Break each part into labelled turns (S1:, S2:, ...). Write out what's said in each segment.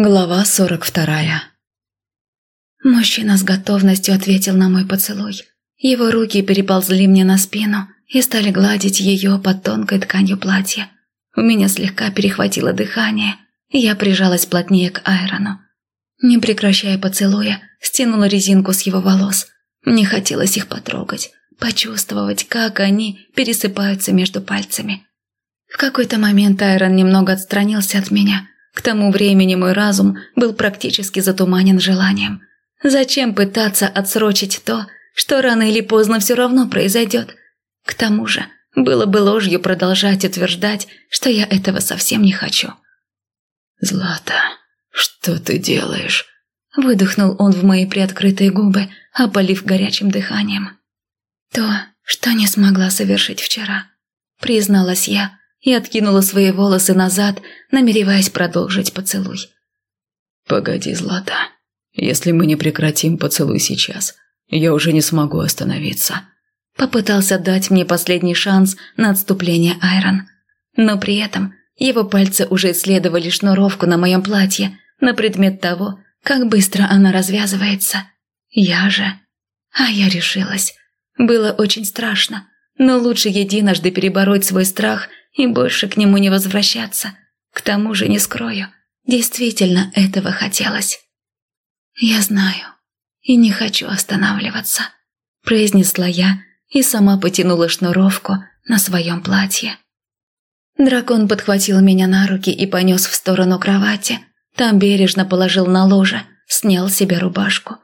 S1: Глава сорок вторая Мужчина с готовностью ответил на мой поцелуй. Его руки переползли мне на спину и стали гладить ее под тонкой тканью платья. У меня слегка перехватило дыхание, и я прижалась плотнее к Айрону. Не прекращая поцелуя, стянула резинку с его волос. Мне хотелось их потрогать, почувствовать, как они пересыпаются между пальцами. В какой-то момент Айрон немного отстранился от меня – к тому времени мой разум был практически затуманен желанием. Зачем пытаться отсрочить то, что рано или поздно все равно произойдет? К тому же, было бы ложью продолжать утверждать, что я этого совсем не хочу.
S2: «Злата, что ты делаешь?»
S1: Выдохнул он в мои приоткрытые губы, опалив горячим дыханием. «То, что не смогла совершить вчера», — призналась я, и откинула свои волосы назад, намереваясь продолжить поцелуй.
S2: «Погоди, Злата. Если мы не прекратим поцелуй сейчас, я уже не смогу остановиться».
S1: Попытался дать мне последний шанс на отступление Айрон. Но при этом его пальцы уже исследовали шнуровку на моем платье на предмет того, как быстро она развязывается. Я же... А я решилась. Было очень страшно, но лучше единожды перебороть свой страх и больше к нему не возвращаться. К тому же, не скрою, действительно этого хотелось. «Я знаю и не хочу останавливаться», – произнесла я и сама потянула шнуровку на своем платье. Дракон подхватил меня на руки и понес в сторону кровати. Там бережно положил на ложе, снял себе рубашку.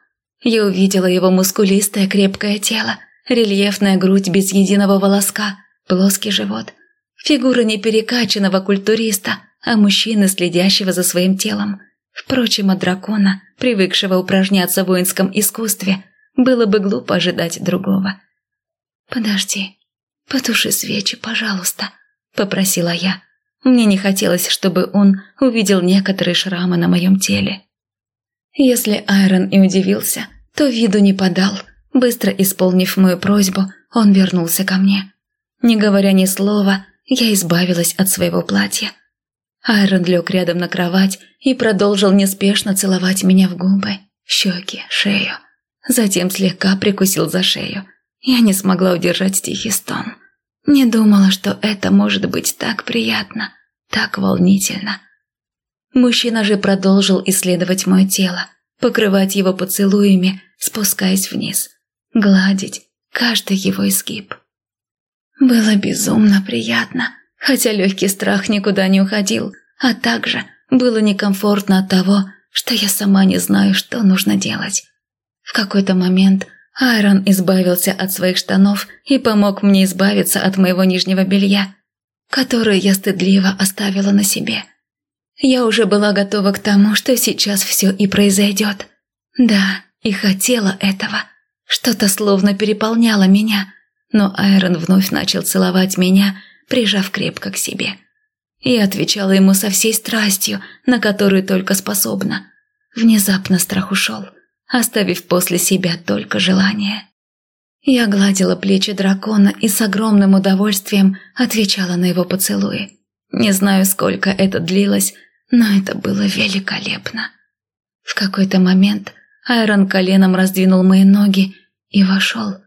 S1: Я увидела его мускулистое крепкое тело, рельефная грудь без единого волоска, плоский живот – Фигура не перекачанного культуриста, а мужчины, следящего за своим телом. Впрочем, от дракона, привыкшего упражняться в воинском искусстве, было бы глупо ожидать другого. «Подожди, потуши свечи, пожалуйста», – попросила я. Мне не хотелось, чтобы он увидел некоторые шрамы на моем теле. Если Айрон и удивился, то виду не подал. Быстро исполнив мою просьбу, он вернулся ко мне. Не говоря ни слова, я избавилась от своего платья. Айрон лег рядом на кровать и продолжил неспешно целовать меня в губы, щеки, шею. Затем слегка прикусил за шею. Я не смогла удержать тихий стон. Не думала, что это может быть так приятно, так волнительно. Мужчина же продолжил исследовать мое тело, покрывать его поцелуями, спускаясь вниз, гладить каждый его изгиб. Было безумно приятно, хотя легкий страх никуда не уходил, а также было некомфортно от того, что я сама не знаю, что нужно делать. В какой-то момент Айрон избавился от своих штанов и помог мне избавиться от моего нижнего белья, которое я стыдливо оставила на себе. Я уже была готова к тому, что сейчас все и произойдет. Да, и хотела этого. Что-то словно переполняло меня, но Айрон вновь начал целовать меня, прижав крепко к себе. Я отвечала ему со всей страстью, на которую только способна. Внезапно страх ушел, оставив после себя только желание. Я гладила плечи дракона и с огромным удовольствием отвечала на его поцелуи. Не знаю, сколько это длилось, но это было великолепно. В какой-то момент Айрон коленом раздвинул мои ноги и вошел,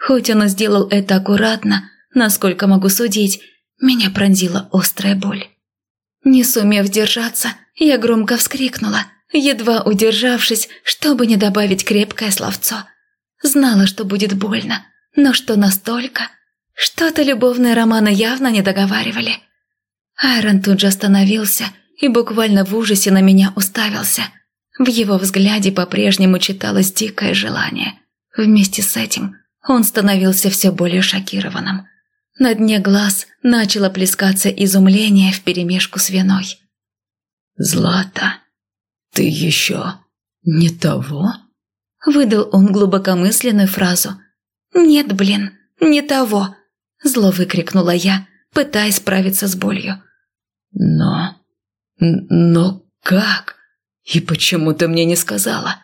S1: Хоть он и сделал это аккуратно, насколько могу судить, меня пронзила острая боль. Не сумев держаться, я громко вскрикнула, едва удержавшись, чтобы не добавить крепкое словцо. Знала, что будет больно, но что настолько? Что-то любовные романы явно не договаривали. Айрон тут же остановился и буквально в ужасе на меня уставился. В его взгляде по-прежнему читалось дикое желание. Вместе с этим он становился все более шокированным. На дне глаз начало плескаться изумление вперемешку с виной.
S2: «Злата, ты еще не того?»
S1: Выдал он глубокомысленную фразу. «Нет, блин, не того!» Зло выкрикнула я, пытаясь справиться с болью.
S2: «Но... но как? И почему ты мне не сказала?»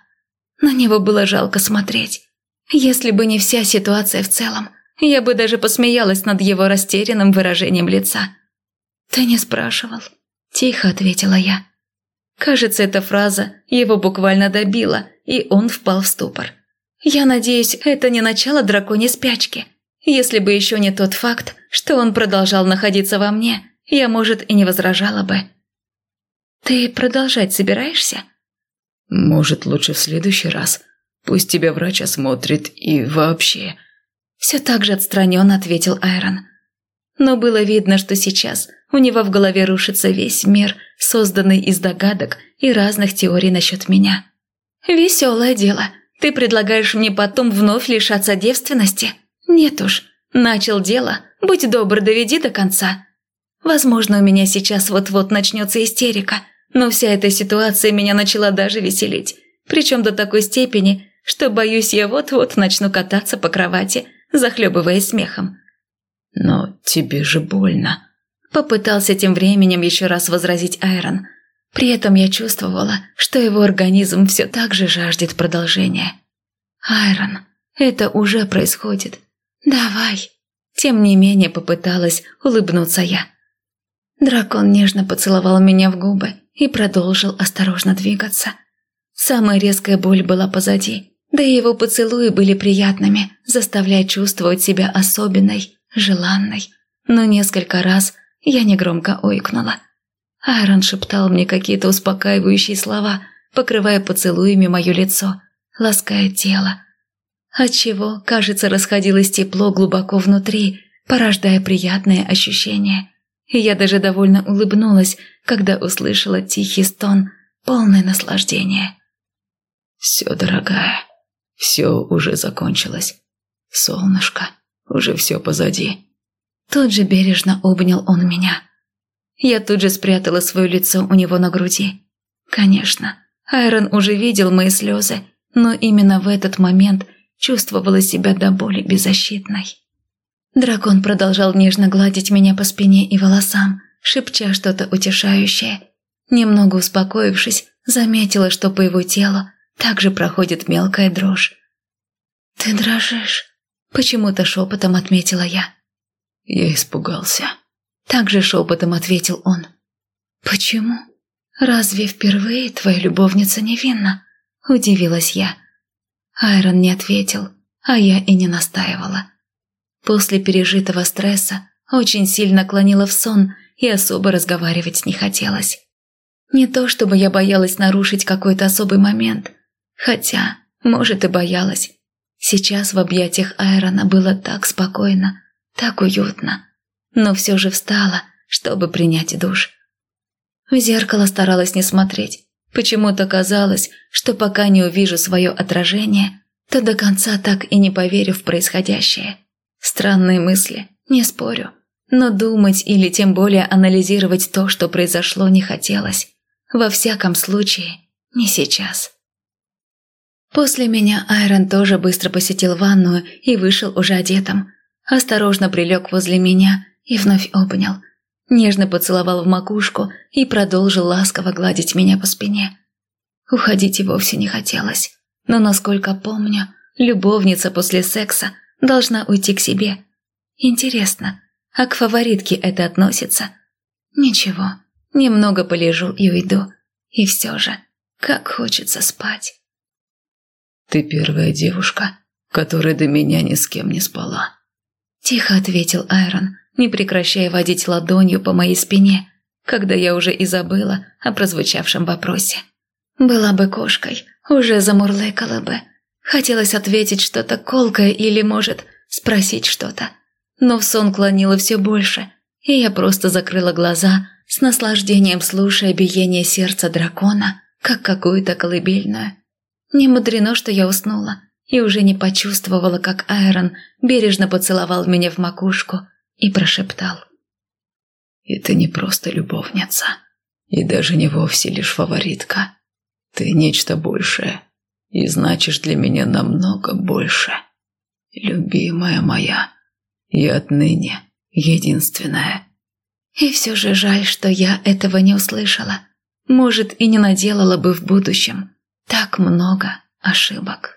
S1: На него было жалко смотреть. Если бы не вся ситуация в целом, я бы даже посмеялась над его растерянным выражением лица. «Ты не спрашивал?» – тихо ответила я. Кажется, эта фраза его буквально добила, и он впал в ступор. Я надеюсь, это не начало драконьей спячки. Если бы еще не тот факт, что он продолжал находиться во мне, я, может, и не возражала бы. «Ты продолжать собираешься?»
S2: «Может, лучше в следующий раз. Пусть тебя врач осмотрит и вообще...»
S1: Все так же отстраненно ответил Айрон. Но было видно, что сейчас у него в голове рушится весь мир, созданный из догадок и разных теорий насчет меня. «Веселое дело. Ты предлагаешь мне потом вновь лишаться девственности? Нет уж. Начал дело. Будь добр, доведи до конца. Возможно, у меня сейчас вот-вот начнется истерика, но вся эта ситуация меня начала даже веселить. Причем до такой степени, что, боюсь, я вот-вот начну кататься по кровати, захлебываясь смехом.
S2: «Но тебе же больно», –
S1: попытался тем временем еще раз возразить Айрон. При этом я чувствовала, что его организм все так же жаждет продолжения. «Айрон, это уже происходит. Давай». Тем не менее попыталась улыбнуться я. Дракон нежно поцеловал меня в губы и продолжил осторожно двигаться. Самая резкая боль была позади, да и его поцелуи были приятными, заставляя чувствовать себя особенной, желанной. Но несколько раз я негромко ойкнула. Айрон шептал мне какие-то успокаивающие слова, покрывая поцелуями мое лицо, лаская тело. Отчего, кажется, расходилось тепло глубоко внутри, порождая приятные ощущения. И я даже довольно улыбнулась, когда услышала тихий стон, полное наслаждения.
S2: «Все, дорогая, все уже закончилось. Солнышко, уже все позади».
S1: Тут же бережно обнял он меня. Я тут же спрятала свое лицо у него на груди. Конечно, Айрон уже видел мои слезы, но именно в этот момент чувствовала себя до боли беззащитной. Дракон продолжал нежно гладить меня по спине и волосам, шепча что-то утешающее. Немного успокоившись, заметила, что по его телу также проходит мелкая дрожь. «Ты дрожишь?» – почему-то шепотом отметила я.
S2: Я испугался.
S1: Также шепотом ответил он. «Почему? Разве впервые твоя любовница невинна?» – удивилась я. Айрон не ответил, а я и не настаивала. После пережитого стресса очень сильно клонила в сон и особо разговаривать не хотелось. Не то чтобы я боялась нарушить какой-то особый момент, хотя, может, и боялась. Сейчас в объятиях Айрона было так спокойно, так уютно, но все же встала, чтобы принять душ. В зеркало старалась не смотреть. Почему-то казалось, что пока не увижу свое отражение, то до конца так и не поверю в происходящее. Странные мысли, не спорю. Но думать или тем более анализировать то, что произошло, не хотелось. Во всяком случае, не сейчас. После меня Айрон тоже быстро посетил ванную и вышел уже одетым. Осторожно прилег возле меня и вновь обнял. Нежно поцеловал в макушку и продолжил ласково гладить меня по спине. Уходить и вовсе не хотелось. Но, насколько помню, любовница после секса – должна уйти к себе. Интересно, а к фаворитке это относится? Ничего, немного полежу и уйду. И все же, как хочется спать.
S2: «Ты первая девушка, которая до меня ни с кем не спала», – тихо ответил Айрон, не прекращая водить ладонью по моей спине, когда я уже и забыла о прозвучавшем вопросе.
S1: «Была бы кошкой, уже замурлыкала бы», Хотелось ответить что-то колкое или, может, спросить что-то. Но в сон клонило все больше, и я просто закрыла глаза, с наслаждением слушая биение сердца дракона, как какую-то колыбельную. Не мудрено, что я уснула, и уже не почувствовала, как Айрон бережно поцеловал меня в макушку и прошептал.
S2: «Это не просто любовница, и даже не вовсе лишь фаворитка. Ты нечто большее, и значишь для меня намного больше. Любимая моя, и отныне единственная.
S1: И все же жаль, что я этого не услышала. Может, и не наделала бы в будущем. Так много ошибок.